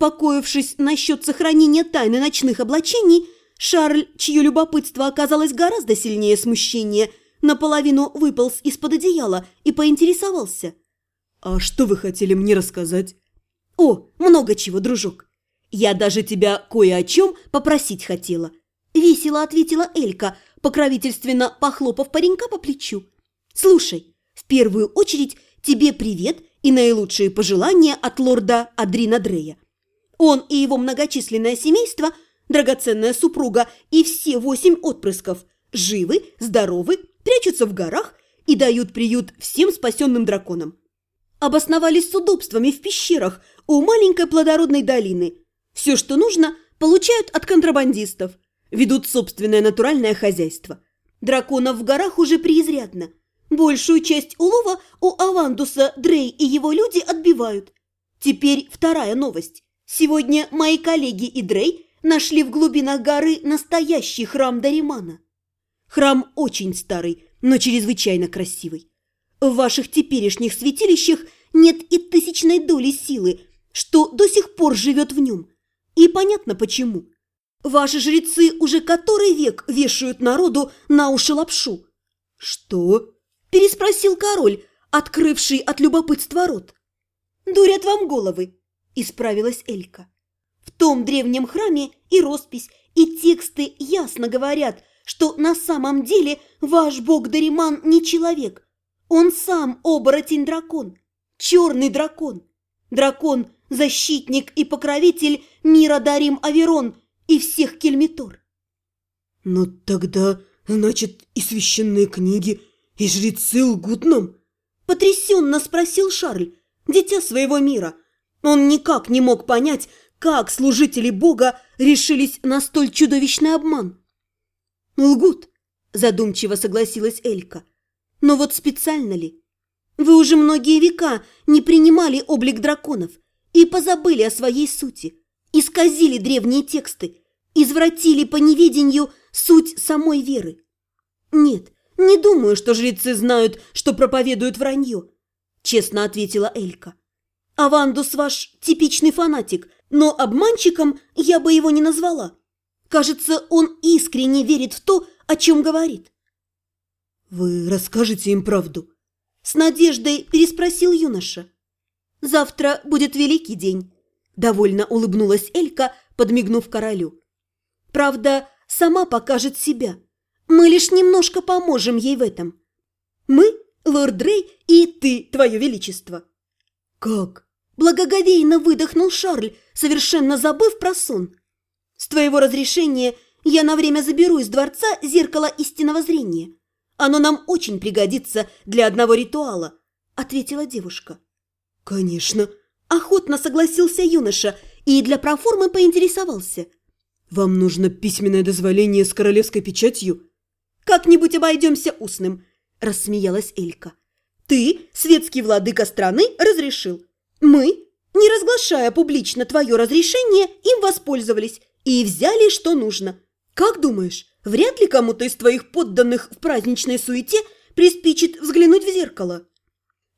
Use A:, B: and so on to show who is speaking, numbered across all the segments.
A: Успокоившись насчет сохранения тайны ночных облачений, Шарль, чье любопытство оказалось гораздо сильнее смущения, наполовину выполз из-под одеяла и поинтересовался.
B: «А что вы хотели мне рассказать?»
A: «О, много чего, дружок. Я даже тебя кое о чем попросить хотела». Весело ответила Элька, покровительственно похлопав паренька по плечу. «Слушай, в первую очередь тебе привет и наилучшие пожелания от лорда Адрина Дрея. Он и его многочисленное семейство, драгоценная супруга и все восемь отпрысков живы, здоровы, прячутся в горах и дают приют всем спасенным драконам. Обосновались с удобствами в пещерах у маленькой плодородной долины. Все, что нужно, получают от контрабандистов. Ведут собственное натуральное хозяйство. Драконов в горах уже преизрядно. Большую часть улова у Авандуса Дрей и его люди отбивают. Теперь вторая новость. Сегодня мои коллеги и Дрей нашли в глубинах горы настоящий храм Даримана. Храм очень старый, но чрезвычайно красивый. В ваших теперешних святилищах нет и тысячной доли силы, что до сих пор живет в нем. И понятно почему. Ваши жрецы уже который век вешают народу на уши лапшу.
B: «Что?»
A: – переспросил король, открывший от любопытства рот. «Дурят вам головы», – исправилась Элька. «В том древнем храме и роспись, и тексты ясно говорят, что на самом деле ваш бог Дариман не человек. Он сам оборотень-дракон, черный дракон. Дракон – защитник и покровитель мира Дарим Аверон и всех Кельмитор».
B: «Но тогда, значит, и священные книги, и жрецы лгут нам?»
A: Потрясенно спросил Шарль, дитя своего мира – он никак не мог понять, как служители Бога решились на столь чудовищный обман. «Лгут», – задумчиво согласилась Элька. «Но вот специально ли? Вы уже многие века не принимали облик драконов и позабыли о своей сути, исказили древние тексты, извратили по неведению суть самой веры. Нет, не думаю, что жрецы знают, что проповедуют вранье», – честно ответила Элька. Авандус ваш типичный фанатик, но обманщиком я бы его не назвала. Кажется, он искренне верит в то, о чем говорит.
B: Вы расскажете им правду?
A: С надеждой переспросил юноша. Завтра будет великий день. Довольно улыбнулась Элька, подмигнув королю. Правда, сама покажет себя. Мы лишь немножко поможем ей в этом. Мы, лорд Дрей и ты, твое величество.
B: Как?
A: Благоговейно выдохнул Шарль, совершенно забыв про сон. «С твоего разрешения я на время заберу из дворца зеркало истинного зрения. Оно нам очень пригодится для одного ритуала», – ответила девушка.
B: «Конечно», –
A: охотно согласился юноша и для проформы поинтересовался.
B: «Вам нужно письменное дозволение с королевской печатью?»
A: «Как-нибудь обойдемся устным», – рассмеялась Элька. «Ты, светский владыка страны, разрешил. Мы, не разглашая публично твое разрешение, им воспользовались и взяли, что нужно. Как думаешь, вряд ли кому-то из твоих подданных в праздничной суете приспичит взглянуть в зеркало?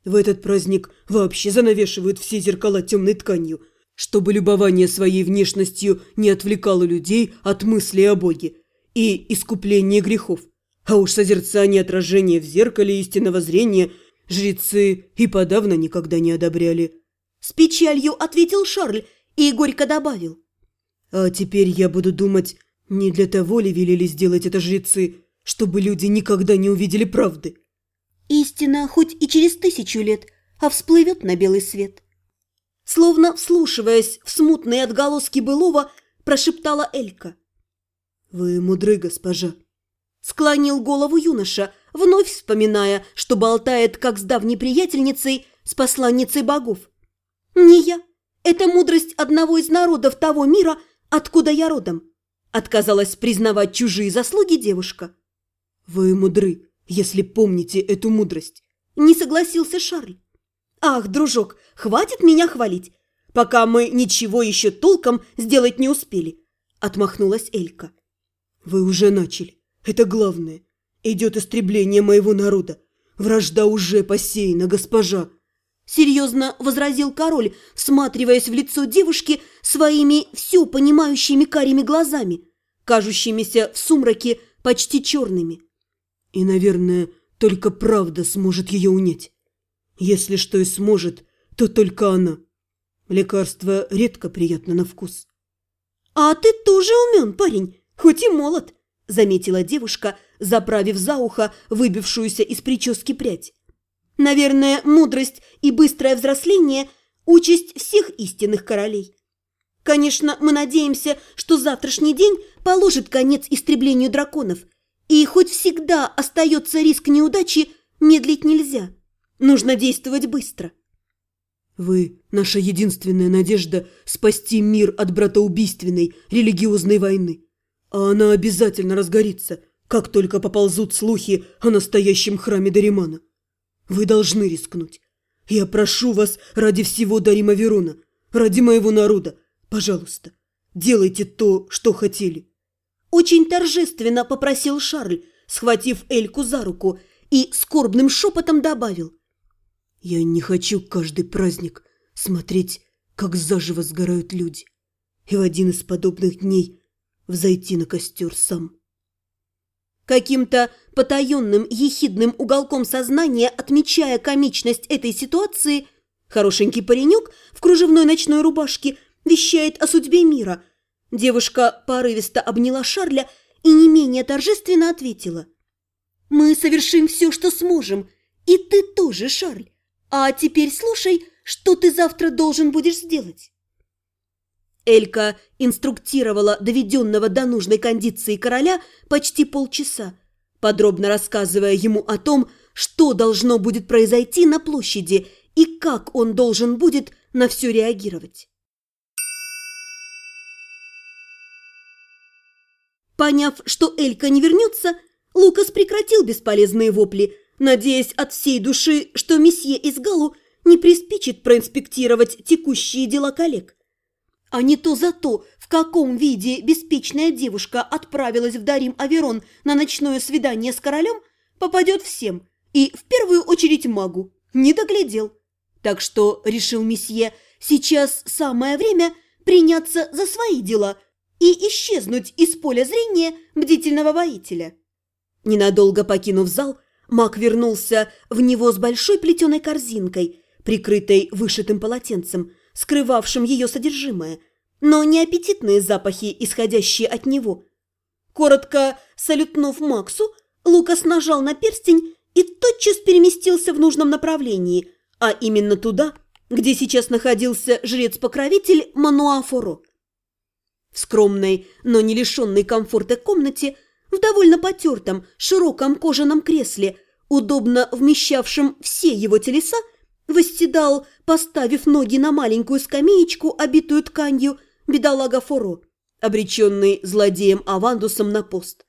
B: В этот праздник вообще занавешивают все зеркала темной тканью, чтобы любование своей внешностью не отвлекало людей от мысли о Боге и искупления грехов. А уж созерцание отражения в зеркале истинного зрения жрецы и подавно никогда не одобряли.
A: С печалью ответил Шарль и горько добавил.
B: А теперь я буду думать, не для того ли велели сделать это жрецы, чтобы люди никогда не увидели правды.
A: Истина хоть и через тысячу лет, а всплывет на белый свет. Словно вслушиваясь в смутные отголоски былого, прошептала Элька.
B: «Вы мудры, госпожа», —
A: склонил голову юноша, вновь вспоминая, что болтает как с давней приятельницей, с посланницей богов. «Не я. Это мудрость одного из народов того мира, откуда я родом», отказалась признавать чужие заслуги девушка.
B: «Вы мудры, если помните эту мудрость»,
A: не согласился Шарль. «Ах, дружок, хватит меня хвалить, пока мы ничего еще толком сделать не успели», отмахнулась Элька.
B: «Вы уже начали. Это главное. Идет истребление моего народа. Вражда уже посеяна, госпожа!»
A: Серьезно возразил король, всматриваясь в лицо девушки своими все понимающими карими глазами, кажущимися в сумраке почти черными.
B: И, наверное, только правда сможет ее унять. Если что и сможет, то только она. Лекарство редко приятно на вкус.
A: «А ты тоже умен, парень, хоть и молод», – заметила девушка, заправив за ухо выбившуюся из прически прядь. «Наверное, мудрость и быстрое взросление – участь всех истинных королей. Конечно, мы надеемся, что завтрашний день положит конец истреблению драконов, и хоть всегда остается риск неудачи, медлить нельзя. Нужно действовать быстро».
B: Вы – наша единственная надежда спасти мир от братоубийственной религиозной войны. А она обязательно разгорится, как только поползут слухи о настоящем храме Даримана. Вы должны рискнуть. Я прошу вас ради всего Дарима Верона, ради моего народа, пожалуйста, делайте то, что хотели.
A: Очень торжественно попросил Шарль, схватив Эльку за руку, и скорбным шепотом добавил –
B: я не хочу каждый праздник смотреть, как заживо сгорают люди, и в один из подобных дней взойти на костер сам.
A: Каким-то потаенным ехидным уголком сознания, отмечая комичность этой ситуации, хорошенький паренек в кружевной ночной рубашке вещает о судьбе мира. Девушка порывисто обняла Шарля и не менее торжественно ответила. «Мы совершим все, что сможем, и ты тоже, Шарль. А теперь слушай, что ты завтра должен будешь сделать. Элька инструктировала доведенного до нужной кондиции короля почти полчаса, подробно рассказывая ему о том, что должно будет произойти на площади и как он должен будет на все реагировать. Поняв, что Элька не вернется, Лукас прекратил бесполезные вопли, надеясь от всей души, что месье Изгалу не приспичит проинспектировать текущие дела коллег. А не то за то, в каком виде беспечная девушка отправилась в Дарим Аверон на ночное свидание с королем, попадет всем, и в первую очередь магу. Не доглядел. Так что, решил месье, сейчас самое время приняться за свои дела и исчезнуть из поля зрения бдительного воителя. Ненадолго покинув зал, Маг вернулся в него с большой плетеной корзинкой, прикрытой вышитым полотенцем, скрывавшим ее содержимое, но не аппетитные запахи, исходящие от него. Коротко салютнув Максу, Лукас нажал на перстень и тотчас переместился в нужном направлении, а именно туда, где сейчас находился жрец-покровитель Мануафоро. В скромной, но не лишенной комфорта комнате – в довольно потертом, широком кожаном кресле, удобно вмещавшем все его телеса, восседал, поставив ноги на маленькую скамеечку, обитую тканью, бедолага Форо, обреченный злодеем Авандусом на пост.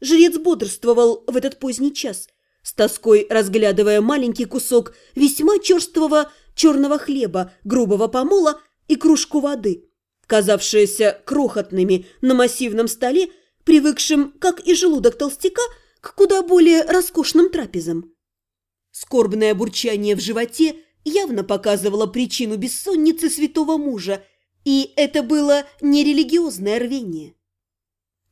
A: Жрец бодрствовал в этот поздний час, с тоской разглядывая маленький кусок весьма черствого черного хлеба, грубого помола и кружку воды, казавшиеся крохотными на массивном столе, привыкшим, как и желудок толстяка, к куда более роскошным трапезам. Скорбное бурчание в животе явно показывало причину бессонницы святого мужа, и это было не религиозное рвение.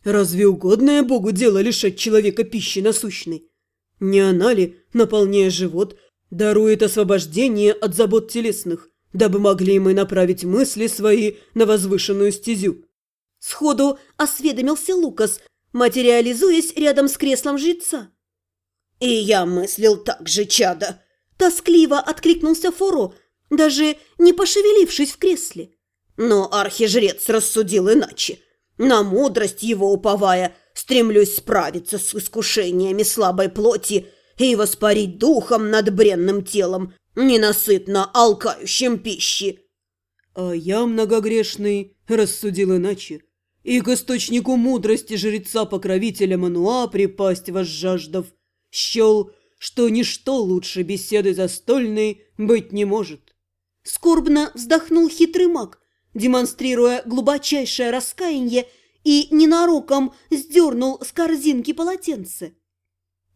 B: Разве угодное Богу дело лишать человека пищи насущной? Не она ли, наполняя живот, дарует освобождение от забот телесных, дабы могли мы направить мысли свои на возвышенную стезю?
A: Сходу осведомился Лукас, материализуясь рядом с креслом жреца.
C: «И я мыслил так же, чада!»
A: Тоскливо откликнулся Форо, даже не пошевелившись в кресле.
C: Но архижрец рассудил иначе. На мудрость его уповая, стремлюсь справиться с искушениями слабой плоти и воспарить духом над бренным телом, ненасытно алкающим пищи.
B: А я, многогрешный, рассудил иначе и к источнику мудрости жреца-покровителя Мануа припасть возжаждав, счел, что ничто лучше беседы застольной быть не может.
A: Скорбно вздохнул хитрый маг, демонстрируя глубочайшее раскаяние и ненароком сдернул с корзинки полотенце.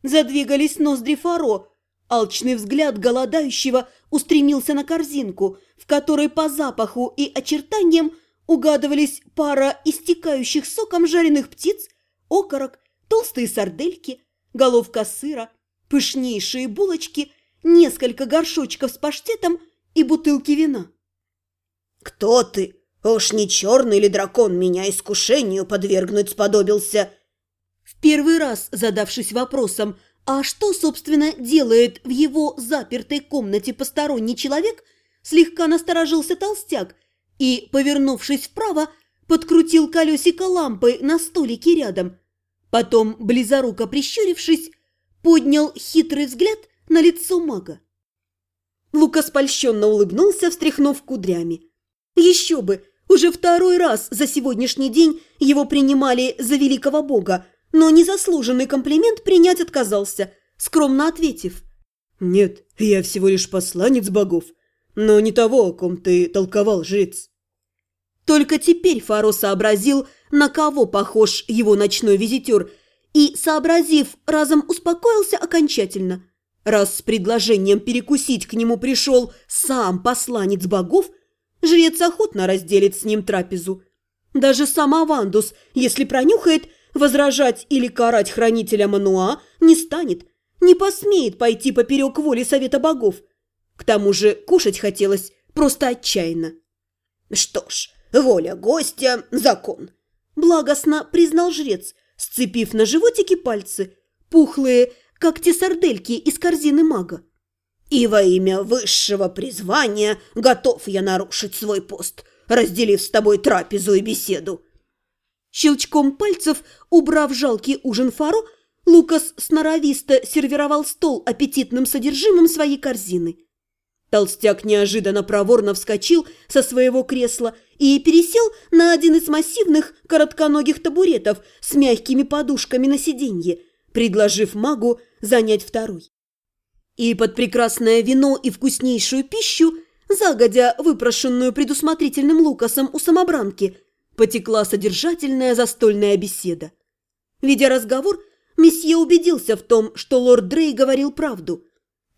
A: Задвигались ноздри Фаро, Алчный взгляд голодающего устремился на корзинку, в которой по запаху и очертаниям угадывались пара истекающих соком жареных птиц, окорок, толстые сардельки, головка сыра, пышнейшие булочки, несколько горшочков с паштетом и бутылки вина.
C: «Кто ты? Уж не черный ли дракон меня искушению подвергнуть сподобился?»
A: В первый раз задавшись вопросом, а что, собственно, делает в его запертой комнате посторонний человек, слегка насторожился толстяк и, повернувшись вправо, подкрутил колесико лампы на столике рядом. Потом, близоруко прищурившись, поднял хитрый взгляд на лицо мага. Лукас польщенно улыбнулся, встряхнув кудрями. Еще бы! Уже второй раз за сегодняшний день его принимали за великого бога, но незаслуженный комплимент принять отказался, скромно ответив.
B: «Нет, я всего лишь посланец богов, но не того, о ком ты толковал, жрец».
A: Только теперь Фаро сообразил, на кого похож его ночной визитер, и, сообразив, разом успокоился окончательно. Раз с предложением перекусить к нему пришел сам посланец богов, жрец охотно разделит с ним трапезу. Даже сам Авандус, если пронюхает, возражать или карать хранителя Мануа не станет, не посмеет пойти поперек воли совета богов. К тому же кушать хотелось просто отчаянно.
C: «Что ж, воля гостя – закон», –
A: благостно признал жрец, сцепив на животике пальцы, пухлые, как те сардельки из корзины мага.
C: «И во имя высшего призвания готов я нарушить свой пост, разделив с тобой трапезу и беседу».
A: Щелчком пальцев, убрав жалкий ужин Фаро, Лукас сноровисто сервировал стол аппетитным содержимым своей корзины. Толстяк неожиданно проворно вскочил со своего кресла и пересел на один из массивных коротконогих табуретов с мягкими подушками на сиденье, предложив магу занять второй. И под прекрасное вино и вкуснейшую пищу, загодя выпрошенную предусмотрительным Лукасом у самобранки, потекла содержательная застольная беседа. Ведя разговор, месье убедился в том, что лорд Дрей говорил правду.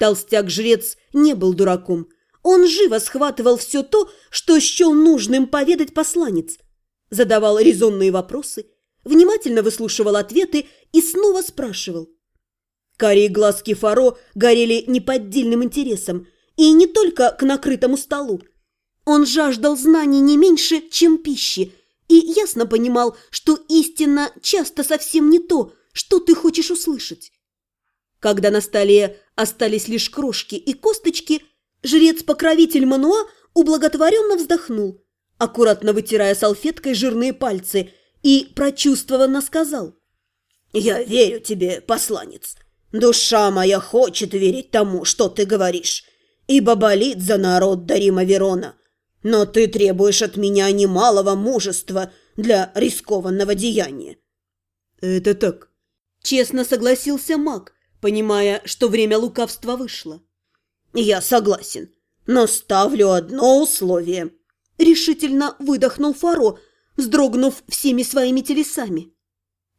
A: Толстяк-жрец не был дураком. Он живо схватывал все то, что счел нужным поведать посланец. Задавал резонные вопросы, внимательно выслушивал ответы и снова спрашивал. Карие глазки Фаро горели неподдельным интересом, и не только к накрытому столу. Он жаждал знаний не меньше, чем пищи, и ясно понимал, что истина часто совсем не то, что ты хочешь услышать. Когда на столе остались лишь крошки и косточки, жрец-покровитель Мануа ублаготворенно вздохнул, аккуратно вытирая салфеткой жирные пальцы, и прочувствованно сказал.
C: «Я верю тебе, посланец. Душа моя хочет верить тому, что ты говоришь, ибо болит за народ Дарима Верона. Но ты требуешь от меня немалого мужества для рискованного деяния.
B: Это так.
A: Честно согласился маг, понимая, что время лукавства вышло.
C: Я согласен, но ставлю одно условие.
A: Решительно выдохнул Фаро, вздрогнув всеми своими телесами.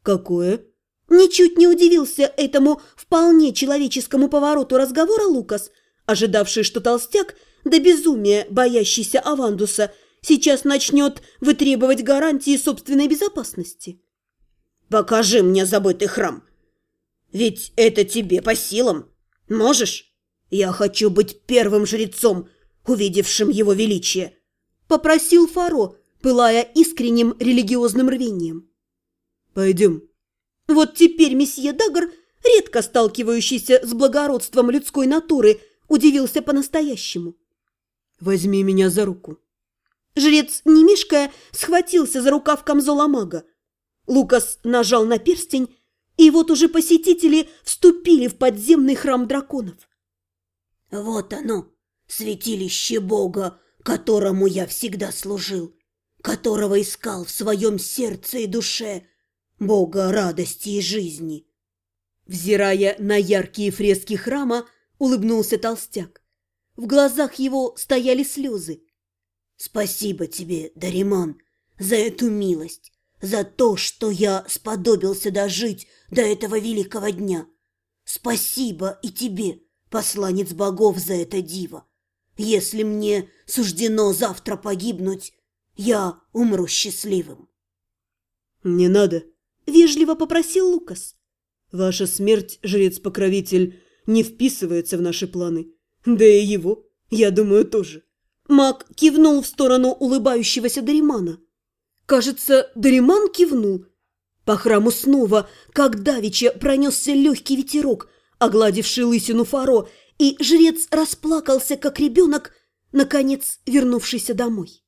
B: Какое?
A: Ничуть не удивился этому вполне человеческому повороту разговора Лукас, ожидавший, что толстяк – до безумия боящийся Авандуса, сейчас начнет вытребовать гарантии собственной безопасности.
C: «Покажи мне забытый храм. Ведь это тебе по силам. Можешь? Я хочу быть первым жрецом, увидевшим его величие», – попросил Фаро, пылая искренним религиозным рвением.
B: «Пойдем».
A: Вот теперь месье Дагар, редко сталкивающийся с благородством людской натуры, удивился по-настоящему.
B: Возьми меня за руку».
A: Жрец, не мешкая, схватился за рукав камзола мага. Лукас нажал на перстень, и вот уже посетители вступили в подземный храм драконов.
C: «Вот оно, святилище Бога, которому я всегда служил, которого искал в своем сердце и душе, Бога радости и жизни».
A: Взирая на яркие фрески храма, улыбнулся толстяк. В глазах его стояли слезы.
C: «Спасибо тебе, Дариман, за эту милость, за то, что я сподобился дожить до этого великого дня. Спасибо и тебе, посланец богов за это диво. Если мне суждено завтра погибнуть, я умру счастливым.
B: «Не надо», — вежливо попросил Лукас. «Ваша смерть, жрец-покровитель, не вписывается в наши планы. Да и его, я думаю, тоже».
A: Маг кивнул в сторону улыбающегося Даримана. Кажется, Дариман кивнул. По храму снова, как давеча, пронесся легкий ветерок, огладивший лысину Фаро, и жрец расплакался, как ребенок, наконец вернувшийся домой.